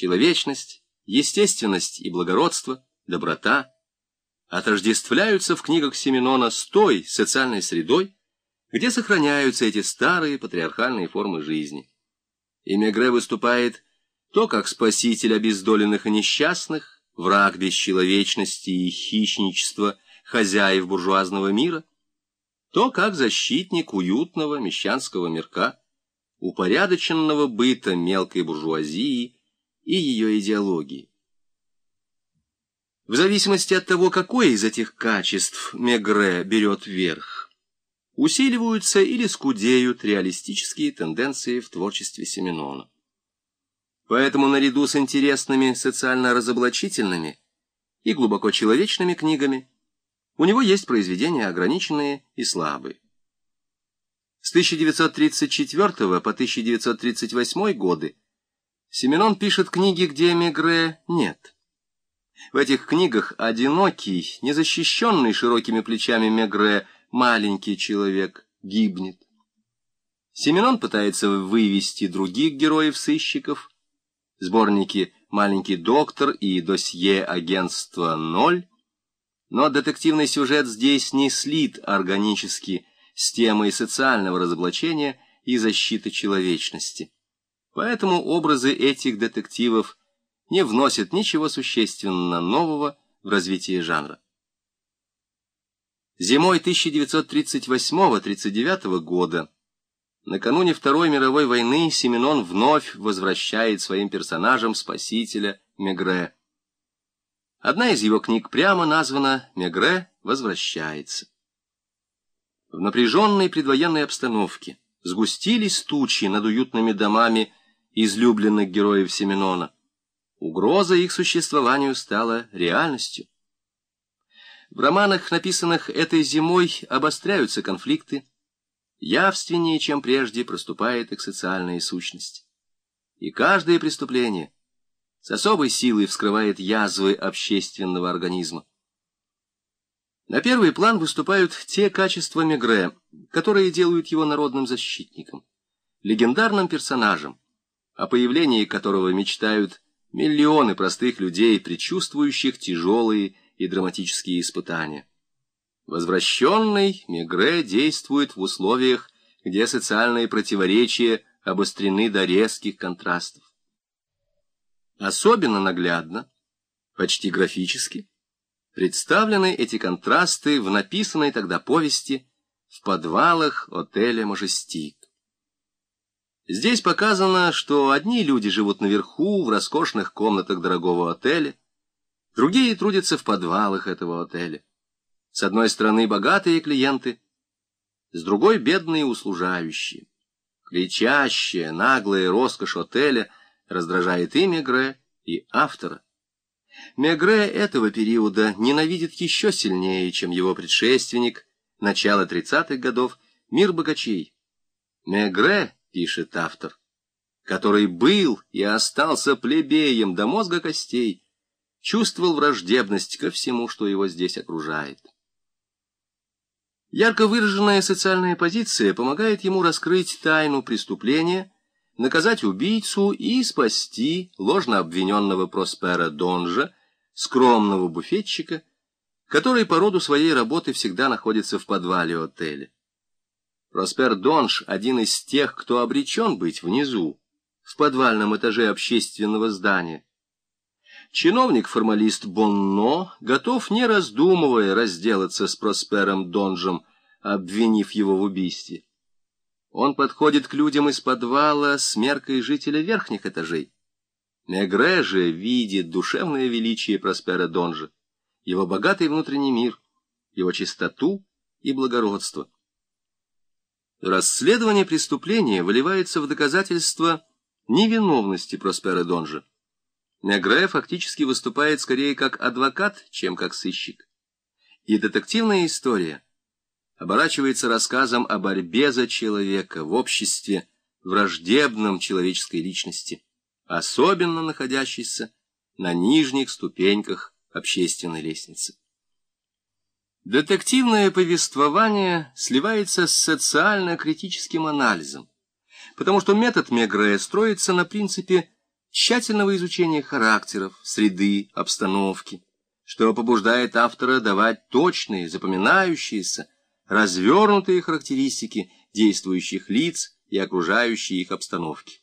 человечность, естественность и благородство, доброта отождествляются в книгах Семенона с той социальной средой, где сохраняются эти старые патриархальные формы жизни. И Мегре выступает то как спаситель обездоленных и несчастных, враг бесчеловечности и хищничества хозяев буржуазного мира, то как защитник уютного мещанского мирка, упорядоченного быта мелкой буржуазии и ее идеологии. В зависимости от того, какое из этих качеств Мегре берет верх, усиливаются или скудеют реалистические тенденции в творчестве Семенона. Поэтому наряду с интересными социально-разоблачительными и глубоко человечными книгами у него есть произведения ограниченные и слабые. С 1934 по 1938 годы Семенон пишет книги, где Мегре нет. В этих книгах одинокий, незащищенный широкими плечами Мегре, маленький человек, гибнет. Семенон пытается вывести других героев-сыщиков, сборники «Маленький доктор» и «Досье агентства ноль», но детективный сюжет здесь не слит органически с темой социального разоблачения и защиты человечности. Поэтому образы этих детективов не вносят ничего существенно нового в развитие жанра. Зимой 1938-39 года Накануне Второй мировой войны Семенон вновь возвращает своим персонажам спасителя Мегре. Одна из его книг прямо названа «Мегре возвращается». В напряженной предвоенной обстановке сгустились тучи над уютными домами излюбленных героев Семенона. Угроза их существованию стала реальностью. В романах, написанных этой зимой, обостряются конфликты, явственнее, чем прежде, проступает их социальная сущность. И каждое преступление с особой силой вскрывает язвы общественного организма. На первый план выступают те качества Мегре, которые делают его народным защитником, легендарным персонажем, о появлении которого мечтают миллионы простых людей, предчувствующих тяжелые и драматические испытания. Возвращенный Мегре действует в условиях, где социальные противоречия обострены до резких контрастов. Особенно наглядно, почти графически, представлены эти контрасты в написанной тогда повести «В подвалах отеля Мажестик». Здесь показано, что одни люди живут наверху, в роскошных комнатах дорогого отеля, другие трудятся в подвалах этого отеля. С одной стороны богатые клиенты, с другой бедные услужающие. Кричащая, наглая роскошь отеля раздражает и Мегре, и автора. Мегре этого периода ненавидит еще сильнее, чем его предшественник, начала 30-х годов, мир богачей. Мегре, пишет автор, который был и остался плебеем до мозга костей, чувствовал враждебность ко всему, что его здесь окружает. Ярко выраженная социальная позиция помогает ему раскрыть тайну преступления, наказать убийцу и спасти ложно обвиненного Проспера Донжа, скромного буфетчика, который по роду своей работы всегда находится в подвале отеля. Проспер Донж — один из тех, кто обречен быть внизу, в подвальном этаже общественного здания. Чиновник-формалист Бонно готов, не раздумывая, разделаться с Проспером Донжем, обвинив его в убийстве. Он подходит к людям из подвала с меркой жителя верхних этажей. Мегре же видит душевное величие Проспера Донжа, его богатый внутренний мир, его чистоту и благородство. Расследование преступления выливается в доказательство невиновности Проспера Донжа. Мегре фактически выступает скорее как адвокат, чем как сыщик. И детективная история оборачивается рассказом о борьбе за человека в обществе, враждебном человеческой личности, особенно находящейся на нижних ступеньках общественной лестницы. Детективное повествование сливается с социально-критическим анализом, потому что метод Мегре строится на принципе тщательного изучения характеров, среды, обстановки, что побуждает автора давать точные, запоминающиеся, развернутые характеристики действующих лиц и окружающей их обстановки.